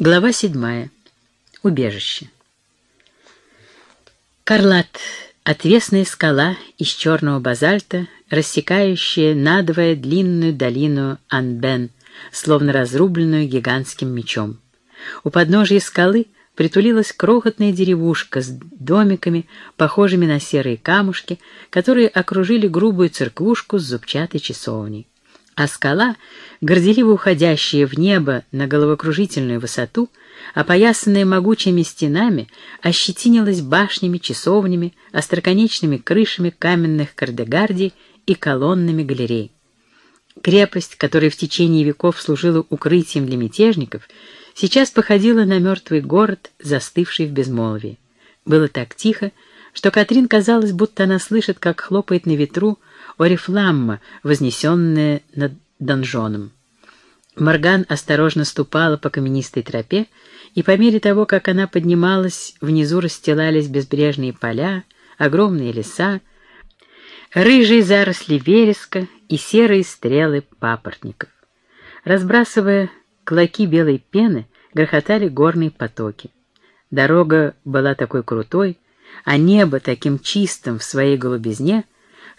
Глава седьмая. Убежище. Карлат — отвесная скала из черного базальта, рассекающая надвое длинную долину Анбен, словно разрубленную гигантским мечом. У подножия скалы притулилась крохотная деревушка с домиками, похожими на серые камушки, которые окружили грубую церквушку с зубчатой часовней а скала, горделиво уходящая в небо на головокружительную высоту, опоясанная могучими стенами, ощетинилась башнями, часовнями, остроконечными крышами каменных кардегардий и колоннами галерей. Крепость, которая в течение веков служила укрытием для мятежников, сейчас походила на мертвый город, застывший в безмолвии. Было так тихо, что Катрин казалось, будто она слышит, как хлопает на ветру орифламма, вознесенная над донжоном. Морган осторожно ступала по каменистой тропе, и по мере того, как она поднималась, внизу расстилались безбрежные поля, огромные леса, рыжие заросли вереска и серые стрелы папоротников. Разбрасывая клоки белой пены, грохотали горные потоки. Дорога была такой крутой, а небо таким чистым в своей голубизне,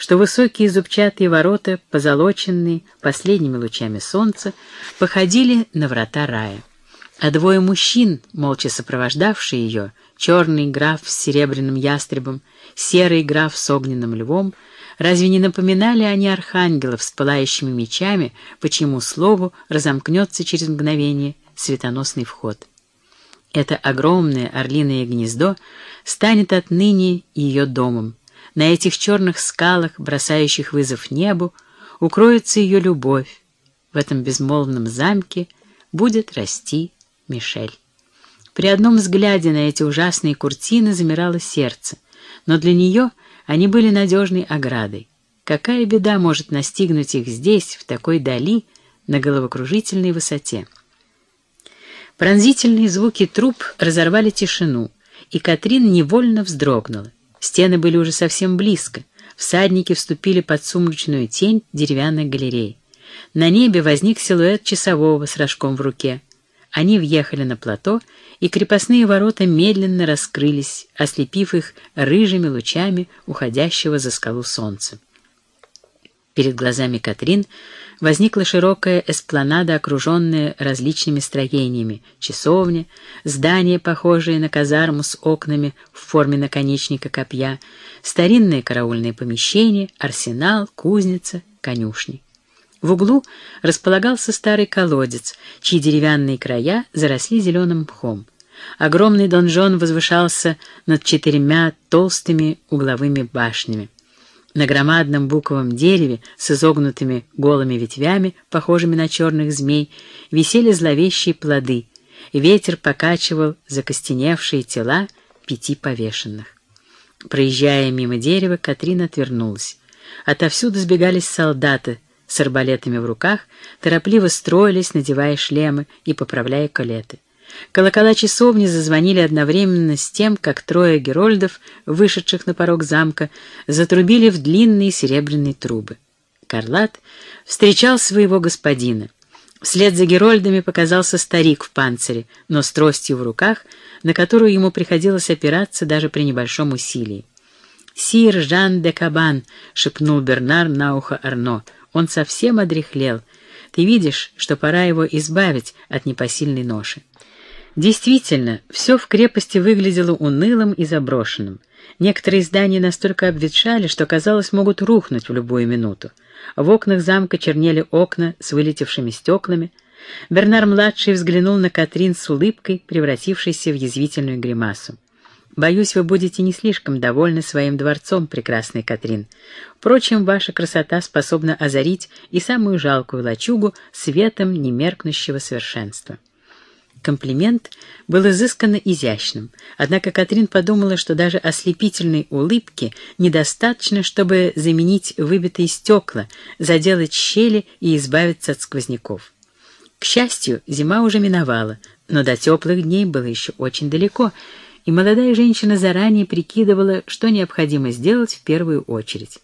что высокие зубчатые ворота, позолоченные последними лучами солнца, походили на врата рая. А двое мужчин, молча сопровождавшие ее, черный граф с серебряным ястребом, серый граф с огненным львом, разве не напоминали они архангелов с пылающими мечами, по чьему слову разомкнется через мгновение светоносный вход? Это огромное орлиное гнездо станет отныне ее домом, на этих черных скалах, бросающих вызов небу, укроется ее любовь. В этом безмолвном замке будет расти Мишель. При одном взгляде на эти ужасные куртины замирало сердце, но для нее они были надежной оградой. Какая беда может настигнуть их здесь, в такой дали, на головокружительной высоте? Пронзительные звуки труб разорвали тишину, и Катрин невольно вздрогнула. Стены были уже совсем близко. Всадники вступили под сумрачную тень деревянной галереи. На небе возник силуэт часового с рожком в руке. Они въехали на плато, и крепостные ворота медленно раскрылись, ослепив их рыжими лучами уходящего за скалу солнца. Перед глазами Катрин возникла широкая эспланада, окруженная различными строениями, часовня, здание, похожее на казарму с окнами в форме наконечника копья, старинное караульное помещение, арсенал, кузница, конюшни. В углу располагался старый колодец, чьи деревянные края заросли зеленым мхом. Огромный донжон возвышался над четырьмя толстыми угловыми башнями. На громадном буковом дереве с изогнутыми голыми ветвями, похожими на черных змей, висели зловещие плоды. Ветер покачивал закостеневшие тела пяти повешенных. Проезжая мимо дерева, Катрина отвернулась. Отовсюду сбегались солдаты с арбалетами в руках, торопливо строились, надевая шлемы и поправляя колеты. Колокола часовни зазвонили одновременно с тем, как трое герольдов, вышедших на порог замка, затрубили в длинные серебряные трубы. Карлат встречал своего господина. Вслед за герольдами показался старик в панцире, но с тростью в руках, на которую ему приходилось опираться даже при небольшом усилии. «Сир Жан де Кабан», — шепнул Бернар на ухо Арно, — «он совсем одряхлел. Ты видишь, что пора его избавить от непосильной ноши». Действительно, все в крепости выглядело унылым и заброшенным. Некоторые здания настолько обветшали, что, казалось, могут рухнуть в любую минуту. В окнах замка чернели окна с вылетевшими стеклами. Бернар-младший взглянул на Катрин с улыбкой, превратившейся в язвительную гримасу. «Боюсь, вы будете не слишком довольны своим дворцом, прекрасный Катрин. Впрочем, ваша красота способна озарить и самую жалкую лачугу светом немеркнущего совершенства». Комплимент был изысканно изящным, однако Катрин подумала, что даже ослепительной улыбки недостаточно, чтобы заменить выбитые стекла, заделать щели и избавиться от сквозняков. К счастью, зима уже миновала, но до теплых дней было еще очень далеко, и молодая женщина заранее прикидывала, что необходимо сделать в первую очередь.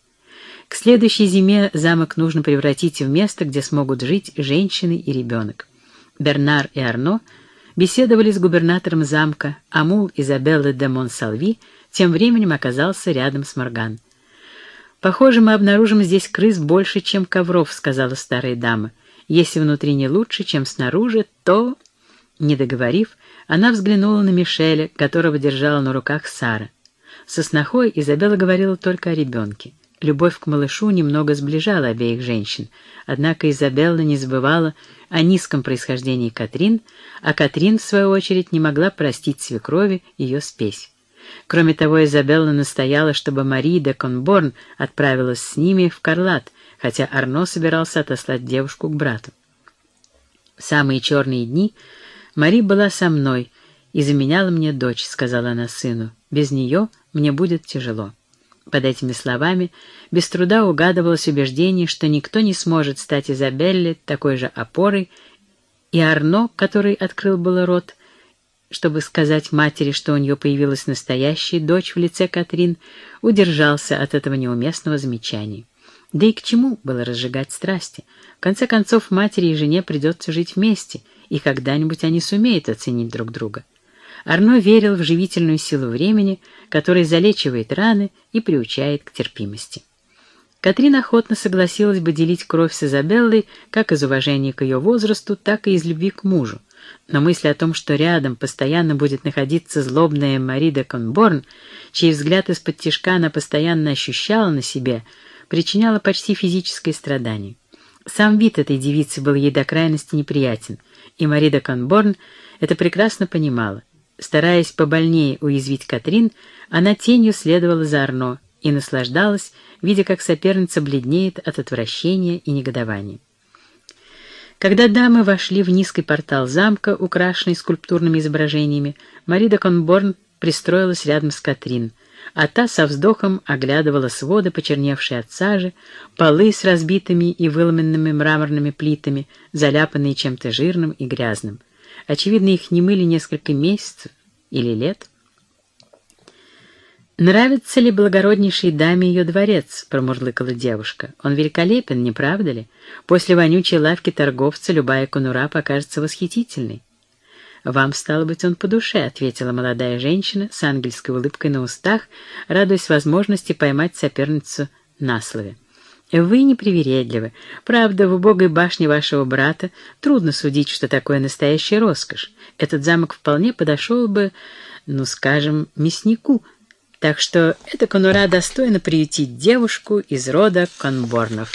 К следующей зиме замок нужно превратить в место, где смогут жить женщины и ребенок. Бернар и Арно — беседовали с губернатором замка, а мул Изабеллы де Монсалви тем временем оказался рядом с Морган. «Похоже, мы обнаружим здесь крыс больше, чем ковров», — сказала старая дама. «Если внутри не лучше, чем снаружи, то...» Не договорив, она взглянула на Мишеля, которого держала на руках Сара. Со снохой Изабелла говорила только о ребенке. Любовь к малышу немного сближала обеих женщин, однако Изабелла не забывала о низком происхождении Катрин, а Катрин, в свою очередь, не могла простить свекрови ее спесь. Кроме того, Изабелла настояла, чтобы Мари де Конборн отправилась с ними в Карлат, хотя Арно собирался отослать девушку к брату. В самые черные дни Мари была со мной и заменяла мне дочь, сказала она сыну. Без нее мне будет тяжело. Под этими словами без труда угадывалось убеждение, что никто не сможет стать Изабелле такой же опорой, и Арно, который открыл было рот, чтобы сказать матери, что у нее появилась настоящая дочь в лице Катрин, удержался от этого неуместного замечания. Да и к чему было разжигать страсти? В конце концов, матери и жене придется жить вместе, и когда-нибудь они сумеют оценить друг друга. Арно верил в живительную силу времени, которая залечивает раны и приучает к терпимости. Катрин охотно согласилась бы делить кровь с Изабеллой как из уважения к ее возрасту, так и из любви к мужу. Но мысль о том, что рядом постоянно будет находиться злобная Мари де Конборн, чей взгляд из-под тишка она постоянно ощущала на себе, причиняла почти физическое страдание. Сам вид этой девицы был ей до крайности неприятен, и Мари де Конборн это прекрасно понимала. Стараясь побольнее уязвить Катрин, она тенью следовала за Арно и наслаждалась, видя, как соперница бледнеет от отвращения и негодования. Когда дамы вошли в низкий портал замка, украшенный скульптурными изображениями, Мари де Конборн пристроилась рядом с Катрин, а та со вздохом оглядывала своды, почерневшие от сажи, полы с разбитыми и выломанными мраморными плитами, заляпанные чем-то жирным и грязным. Очевидно, их не мыли несколько месяцев или лет. «Нравится ли благороднейшей даме ее дворец?» — промурлыкала девушка. «Он великолепен, не правда ли? После вонючей лавки торговца любая конура покажется восхитительной». «Вам, стало быть, он по душе», — ответила молодая женщина с ангельской улыбкой на устах, радуясь возможности поймать соперницу на слове. «Вы непривередливы. Правда, в убогой башне вашего брата трудно судить, что такое настоящая роскошь. Этот замок вполне подошел бы, ну, скажем, мяснику, так что эта конура достойна приютить девушку из рода конборнов».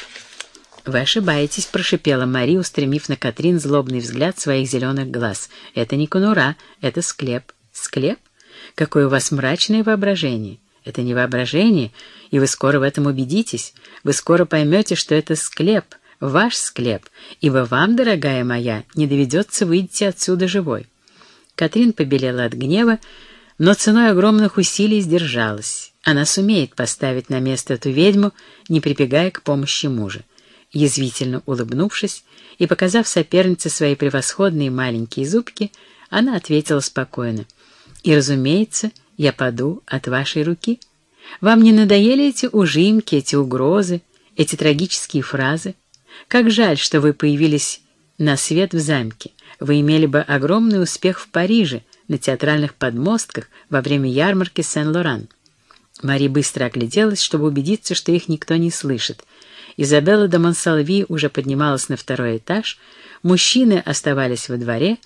«Вы ошибаетесь», — прошипела Мари, устремив на Катрин злобный взгляд своих зеленых глаз. «Это не конура, это склеп». «Склеп? Какое у вас мрачное воображение!» Это не воображение, и вы скоро в этом убедитесь. Вы скоро поймете, что это склеп, ваш склеп, ибо вам, дорогая моя, не доведется выйти отсюда живой. Катрин побелела от гнева, но ценой огромных усилий сдержалась. Она сумеет поставить на место эту ведьму, не прибегая к помощи мужа. Язвительно улыбнувшись и показав сопернице свои превосходные маленькие зубки, она ответила спокойно. «И, разумеется, — я паду от вашей руки. Вам не надоели эти ужимки, эти угрозы, эти трагические фразы? Как жаль, что вы появились на свет в замке. Вы имели бы огромный успех в Париже, на театральных подмостках во время ярмарки Сен-Лоран. Мари быстро огляделась, чтобы убедиться, что их никто не слышит. Изабелла де Монсалви уже поднималась на второй этаж, мужчины оставались во дворе,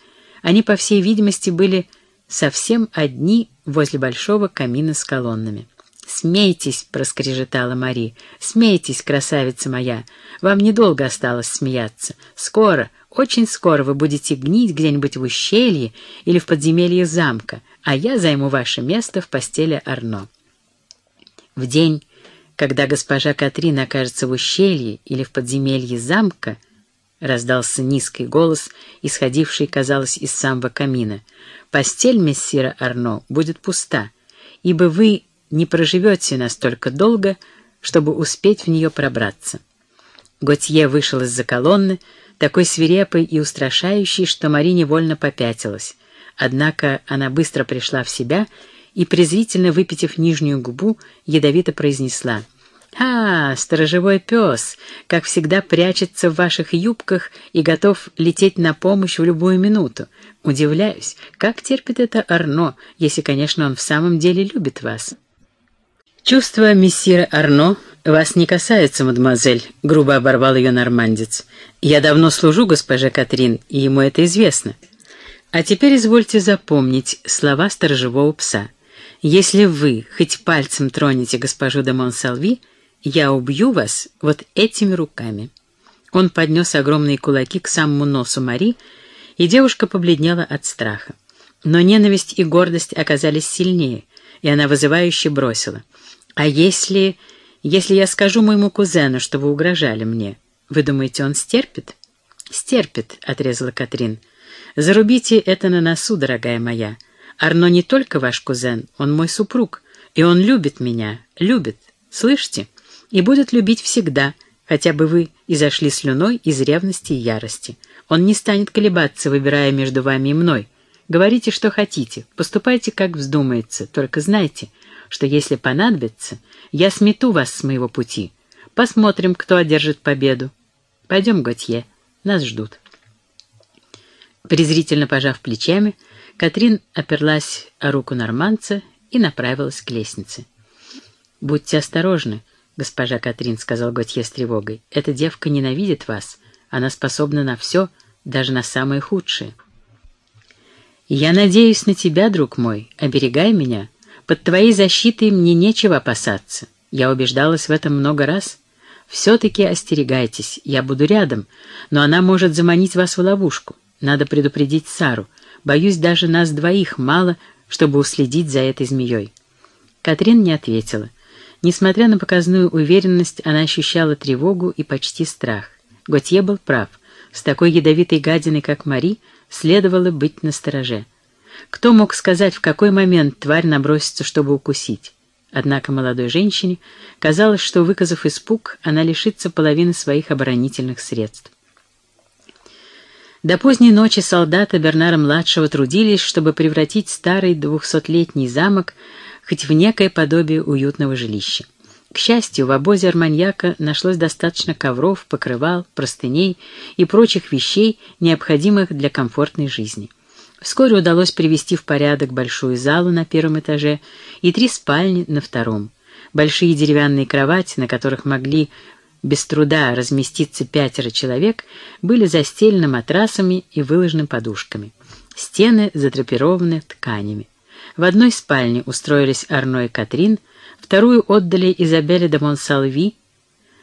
они, по всей видимости, были совсем одни возле большого камина с колоннами. «Смейтесь!» — проскрежетала Мари. «Смейтесь, красавица моя! Вам недолго осталось смеяться. Скоро, очень скоро вы будете гнить где-нибудь в ущелье или в подземелье замка, а я займу ваше место в постели Арно». В день, когда госпожа Катрин окажется в ущелье или в подземелье замка, — раздался низкий голос, исходивший, казалось, из самого камина. «Постель мессира Арно будет пуста, ибо вы не проживете настолько долго, чтобы успеть в нее пробраться». Готье вышел из-за колонны, такой свирепый и устрашающий, что Мари невольно попятилась. Однако она быстро пришла в себя и, презрительно выпитив нижнюю губу, ядовито произнесла — «А, сторожевой пес, как всегда прячется в ваших юбках и готов лететь на помощь в любую минуту. Удивляюсь, как терпит это Арно, если, конечно, он в самом деле любит вас». «Чувства мессира Арно вас не касаются, мадемуазель», — грубо оборвал ее нормандец. «Я давно служу госпоже Катрин, и ему это известно. А теперь извольте запомнить слова сторожевого пса. Если вы хоть пальцем тронете госпожу де Монсалви, — я убью вас вот этими руками». Он поднес огромные кулаки к самому носу Мари, и девушка побледнела от страха. Но ненависть и гордость оказались сильнее, и она вызывающе бросила. «А если... если я скажу моему кузену, что вы угрожали мне, вы думаете, он стерпит?» «Стерпит», — отрезала Катрин. «Зарубите это на носу, дорогая моя. Арно не только ваш кузен, он мой супруг, и он любит меня, любит. Слышите?» И будет любить всегда, хотя бы вы и зашли слюной из ревности и ярости. Он не станет колебаться, выбирая между вами и мной. Говорите, что хотите, поступайте, как вздумается, только знайте, что если понадобится, я смету вас с моего пути. Посмотрим, кто одержит победу. Пойдем, Готье, нас ждут. Презрительно пожав плечами, Катрин оперлась о руку норманца и направилась к лестнице. «Будьте осторожны», госпожа Катрин, — сказал Готье с тревогой, — эта девка ненавидит вас. Она способна на все, даже на самое худшее. Я надеюсь на тебя, друг мой. Оберегай меня. Под твоей защитой мне нечего опасаться. Я убеждалась в этом много раз. Все-таки остерегайтесь, я буду рядом, но она может заманить вас в ловушку. Надо предупредить Сару. Боюсь, даже нас двоих мало, чтобы уследить за этой змеей. Катрин не ответила. Несмотря на показную уверенность, она ощущала тревогу и почти страх. Готье был прав. С такой ядовитой гадиной, как Мари, следовало быть настороже. Кто мог сказать, в какой момент тварь набросится, чтобы укусить? Однако молодой женщине казалось, что, выказав испуг, она лишится половины своих оборонительных средств. До поздней ночи солдаты Бернара-младшего трудились, чтобы превратить старый двухсотлетний замок хоть в некое подобие уютного жилища. К счастью, в обозе арманьяка нашлось достаточно ковров, покрывал, простыней и прочих вещей, необходимых для комфортной жизни. Вскоре удалось привести в порядок большую залу на первом этаже и три спальни на втором. Большие деревянные кровати, на которых могли без труда разместиться пятеро человек, были застелены матрасами и выложены подушками. Стены задрапированы тканями. В одной спальне устроились Арно и Катрин, вторую отдали Изабелле де Монсалви,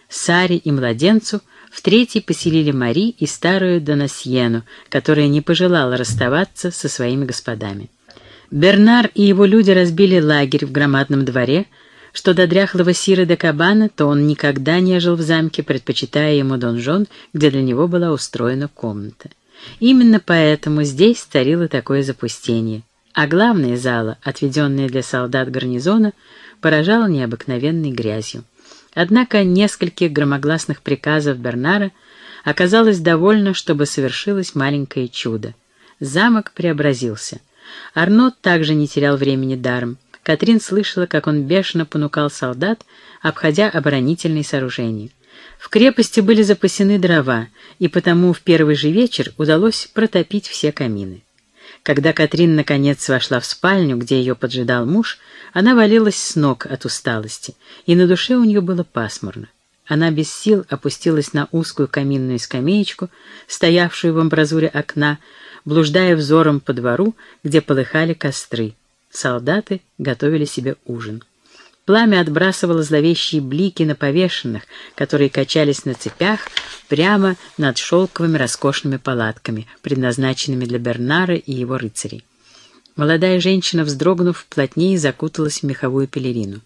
Саре и младенцу, в третьей поселили Мари и старую Донасьену, которая не пожелала расставаться со своими господами. Бернар и его люди разбили лагерь в громадном дворе, что до дряхлого Сира де Кабана, то он никогда не жил в замке, предпочитая ему донжон, где для него была устроена комната. Именно поэтому здесь царило такое запустение а главная зала, отведенная для солдат гарнизона, поражала необыкновенной грязью. Однако нескольких громогласных приказов Бернара оказалось довольно, чтобы совершилось маленькое чудо. Замок преобразился. Арнот также не терял времени даром. Катрин слышала, как он бешено понукал солдат, обходя оборонительные сооружения. В крепости были запасены дрова, и потому в первый же вечер удалось протопить все камины. Когда Катрин наконец вошла в спальню, где ее поджидал муж, она валилась с ног от усталости, и на душе у нее было пасмурно. Она без сил опустилась на узкую каминную скамеечку, стоявшую в амбразуре окна, блуждая взором по двору, где полыхали костры. Солдаты готовили себе ужин. Пламя отбрасывало зловещие блики на повешенных, которые качались на цепях прямо над шелковыми роскошными палатками, предназначенными для Бернара и его рыцарей. Молодая женщина, вздрогнув, плотнее закуталась в меховую пелерину.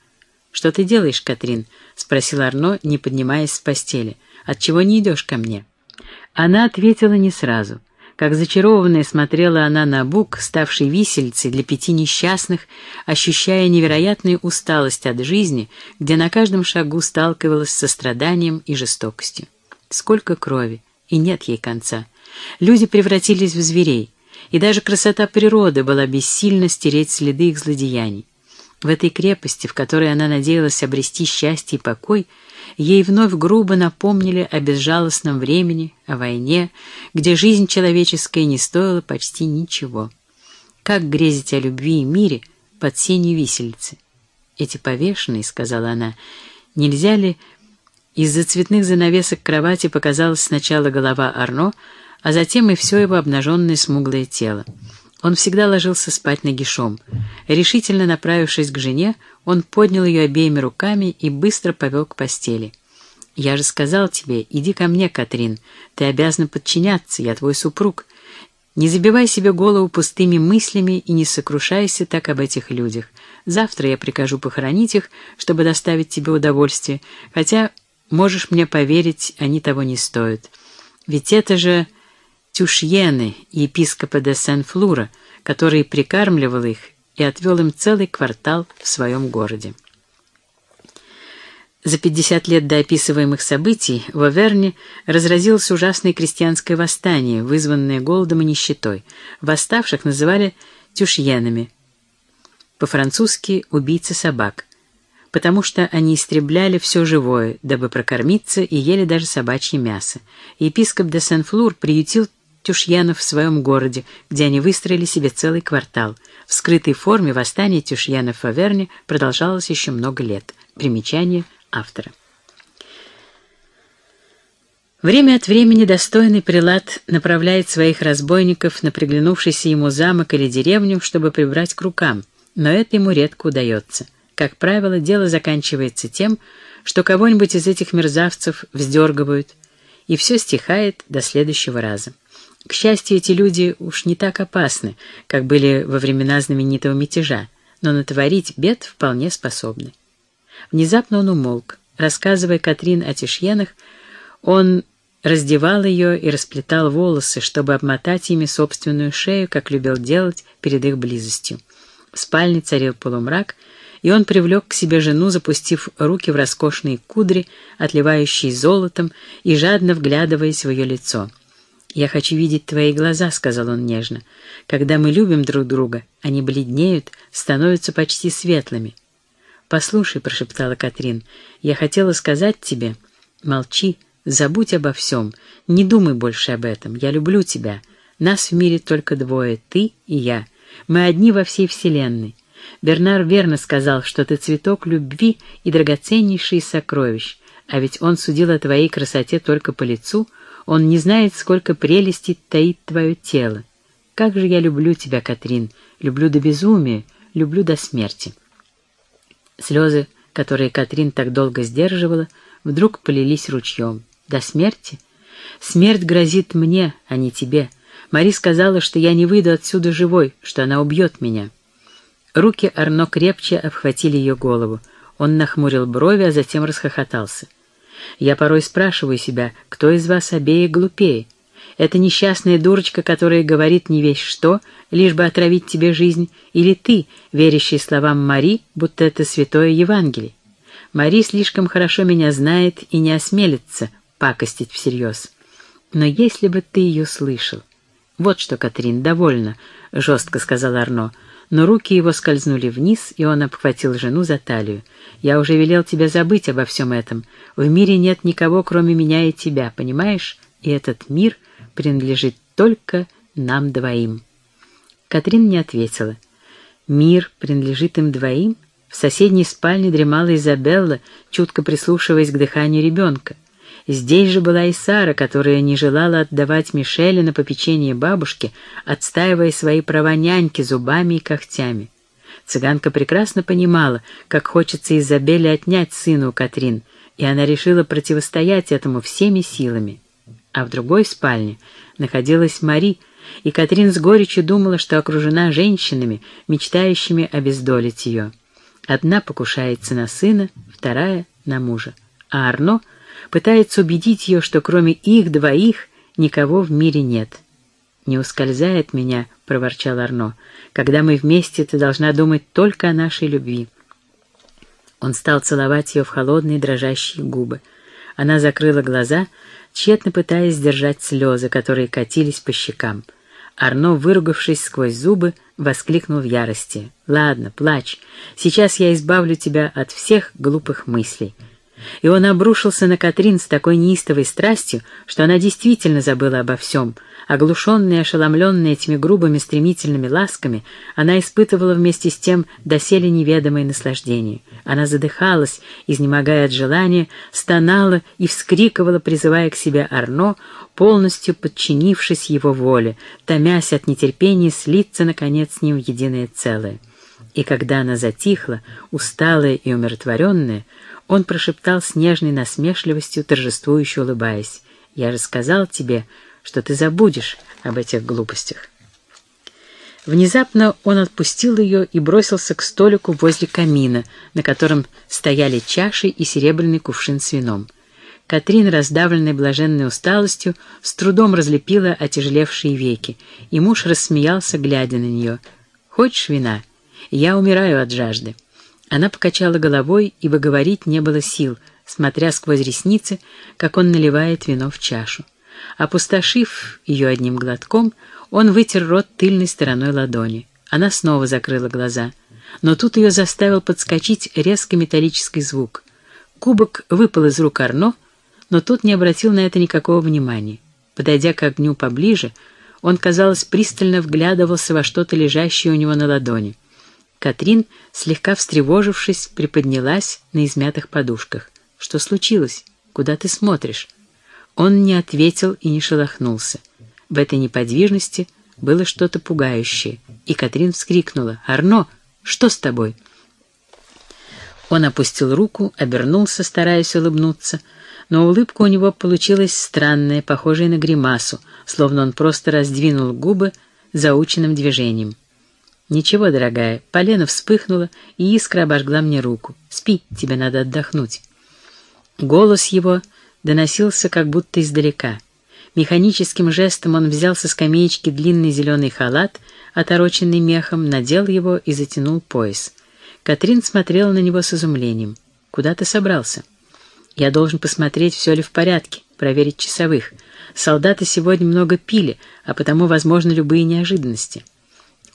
«Что ты делаешь, Катрин?» — спросил Арно, не поднимаясь с постели. «Отчего не идешь ко мне?» Она ответила не сразу. Как зачарованная смотрела она на бук, ставший висельцей для пяти несчастных, ощущая невероятную усталость от жизни, где на каждом шагу сталкивалась со страданием и жестокостью. Сколько крови, и нет ей конца. Люди превратились в зверей, и даже красота природы была бессильна стереть следы их злодеяний. В этой крепости, в которой она надеялась обрести счастье и покой, ей вновь грубо напомнили о безжалостном времени, о войне, где жизнь человеческая не стоила почти ничего. Как грезить о любви и мире под сенью висельцы? Эти повешенные, — сказала она, — нельзя ли... Из-за цветных занавесок кровати показалась сначала голова Арно, а затем и все его обнаженное смуглое тело. Он всегда ложился спать нагишом. Решительно направившись к жене, он поднял ее обеими руками и быстро повел к постели. «Я же сказал тебе, иди ко мне, Катрин. Ты обязана подчиняться, я твой супруг. Не забивай себе голову пустыми мыслями и не сокрушайся так об этих людях. Завтра я прикажу похоронить их, чтобы доставить тебе удовольствие, хотя, можешь мне поверить, они того не стоят. Ведь это же Тюшьены, епископа де Сен-Флура, который прикармливал их и отвел им целый квартал в своем городе. За 50 лет до описываемых событий в Оверне разразилось ужасное крестьянское восстание, вызванное голодом и нищетой. Восставших называли тюшьенами, по-французски «убийцы собак», потому что они истребляли все живое, дабы прокормиться, и ели даже собачье мясо. Епископ де Сен-Флур приютил Тюшьянов в своем городе, где они выстроили себе целый квартал. В скрытой форме восстание Тюшьянов в Аверне продолжалось еще много лет. Примечание автора. Время от времени достойный прилад направляет своих разбойников на приглянувшийся ему замок или деревню, чтобы прибрать к рукам, но это ему редко удается. Как правило, дело заканчивается тем, что кого-нибудь из этих мерзавцев вздергивают, и все стихает до следующего раза. К счастью, эти люди уж не так опасны, как были во времена знаменитого мятежа, но натворить бед вполне способны. Внезапно он умолк. Рассказывая Катрин о Тишьенах, он раздевал ее и расплетал волосы, чтобы обмотать ими собственную шею, как любил делать перед их близостью. В спальне царил полумрак, и он привлек к себе жену, запустив руки в роскошные кудри, отливающие золотом, и жадно вглядываясь в ее лицо — «Я хочу видеть твои глаза», — сказал он нежно. «Когда мы любим друг друга, они бледнеют, становятся почти светлыми». «Послушай», — прошептала Катрин, — «я хотела сказать тебе...» «Молчи, забудь обо всем, не думай больше об этом, я люблю тебя. Нас в мире только двое, ты и я. Мы одни во всей вселенной. Бернар верно сказал, что ты цветок любви и драгоценнейший сокровищ, а ведь он судил о твоей красоте только по лицу, он не знает, сколько прелести таит твое тело. Как же я люблю тебя, Катрин, люблю до безумия, люблю до смерти. Слезы, которые Катрин так долго сдерживала, вдруг полились ручьем. До смерти? Смерть грозит мне, а не тебе. Мари сказала, что я не выйду отсюда живой, что она убьет меня. Руки Арно крепче обхватили ее голову. Он нахмурил брови, а затем расхохотался. Я порой спрашиваю себя, кто из вас обеих глупее? Это несчастная дурочка, которая говорит не весь что, лишь бы отравить тебе жизнь, или ты, верящий словам Мари, будто это святое Евангелие? Мари слишком хорошо меня знает и не осмелится пакостить всерьез. Но если бы ты ее слышал... «Вот что, Катрин, довольно», — жестко сказал Арно, — но руки его скользнули вниз, и он обхватил жену за талию. «Я уже велел тебе забыть обо всем этом. В мире нет никого, кроме меня и тебя, понимаешь? И этот мир принадлежит только нам двоим». Катрин не ответила. «Мир принадлежит им двоим?» В соседней спальне дремала Изабелла, чутко прислушиваясь к дыханию ребенка. Здесь же была и Сара, которая не желала отдавать Мишеля на попечение бабушки, отстаивая свои права няньки зубами и когтями. Цыганка прекрасно понимала, как хочется Изабелле отнять сына у Катрин, и она решила противостоять этому всеми силами. А в другой спальне находилась Мари, и Катрин с горечью думала, что окружена женщинами, мечтающими обездолить ее. Одна покушается на сына, вторая — на мужа. А Арно — пытается убедить ее, что кроме их двоих никого в мире нет. «Не ускользай от меня», — проворчал Арно. «Когда мы вместе, ты должна думать только о нашей любви». Он стал целовать ее в холодные дрожащие губы. Она закрыла глаза, тщетно пытаясь сдержать слезы, которые катились по щекам. Арно, выругавшись сквозь зубы, — воскликнул в ярости. «Ладно, плачь. Сейчас я избавлю тебя от всех глупых мыслей». И он обрушился на Катрин с такой неистовой страстью, что она действительно забыла обо всем. Оглушенная и ошеломленная этими грубыми стремительными ласками, она испытывала вместе с тем доселе неведомое наслаждение. Она задыхалась, изнемогая от желания, стонала и вскрикивала, призывая к себе Арно, полностью подчинившись его воле, томясь от нетерпения слиться, наконец, с ним в единое целое. И когда она затихла, усталая и умиротворенная, он прошептал с нежной насмешливостью, торжествующе улыбаясь. «Я же сказал тебе, что ты забудешь об этих глупостях». Внезапно он отпустил ее и бросился к столику возле камина, на котором стояли чаши и серебряный кувшин с вином. Катрин, раздавленная блаженной усталостью, с трудом разлепила отяжелевшие веки, и муж рассмеялся, глядя на нее. «Хочешь вина? Я умираю от жажды». Она покачала головой, ибо говорить не было сил, смотря сквозь ресницы, как он наливает вино в чашу. Опустошив ее одним глотком, он вытер рот тыльной стороной ладони. Она снова закрыла глаза. Но тут ее заставил подскочить резко металлический звук. Кубок выпал из рук Арно, но тот не обратил на это никакого внимания. Подойдя к огню поближе, он, казалось, пристально вглядывался во что-то лежащее у него на ладони. Катрин, слегка встревожившись, приподнялась на измятых подушках. «Что случилось? Куда ты смотришь?» Он не ответил и не шелохнулся. В этой неподвижности было что-то пугающее, и Катрин вскрикнула. «Арно, что с тобой?» Он опустил руку, обернулся, стараясь улыбнуться, но улыбка у него получилась странная, похожая на гримасу, словно он просто раздвинул губы заученным движением. «Ничего, дорогая, полено вспыхнуло, и искра обожгла мне руку. Спи, тебе надо отдохнуть». Голос его доносился как будто издалека. Механическим жестом он взял со скамеечки длинный зеленый халат, отороченный мехом, надел его и затянул пояс. Катрин смотрела на него с изумлением. «Куда ты собрался?» «Я должен посмотреть, все ли в порядке, проверить часовых. Солдаты сегодня много пили, а потому возможны любые неожиданности».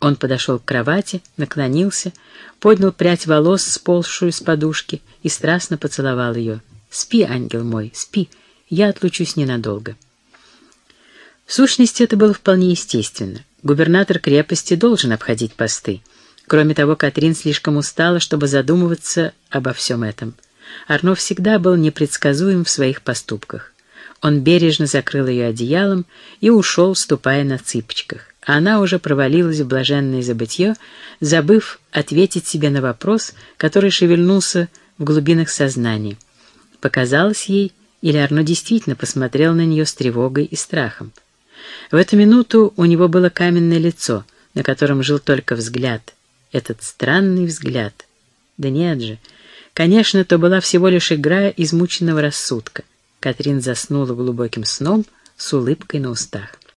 Он подошел к кровати, наклонился, поднял прядь волос, сползшую с подушки, и страстно поцеловал ее. «Спи, ангел мой, спи, я отлучусь ненадолго». В сущности, это было вполне естественно. Губернатор крепости должен обходить посты. Кроме того, Катрин слишком устала, чтобы задумываться обо всем этом. Арно всегда был непредсказуем в своих поступках. Он бережно закрыл ее одеялом и ушел, ступая на цыпочках она уже провалилась в блаженное забытье, забыв ответить себе на вопрос, который шевельнулся в глубинах сознания. Показалось ей, или Арно действительно посмотрел на нее с тревогой и страхом. В эту минуту у него было каменное лицо, на котором жил только взгляд. Этот странный взгляд. Да нет же. Конечно, то была всего лишь игра измученного рассудка. Катрин заснула глубоким сном с улыбкой на устах.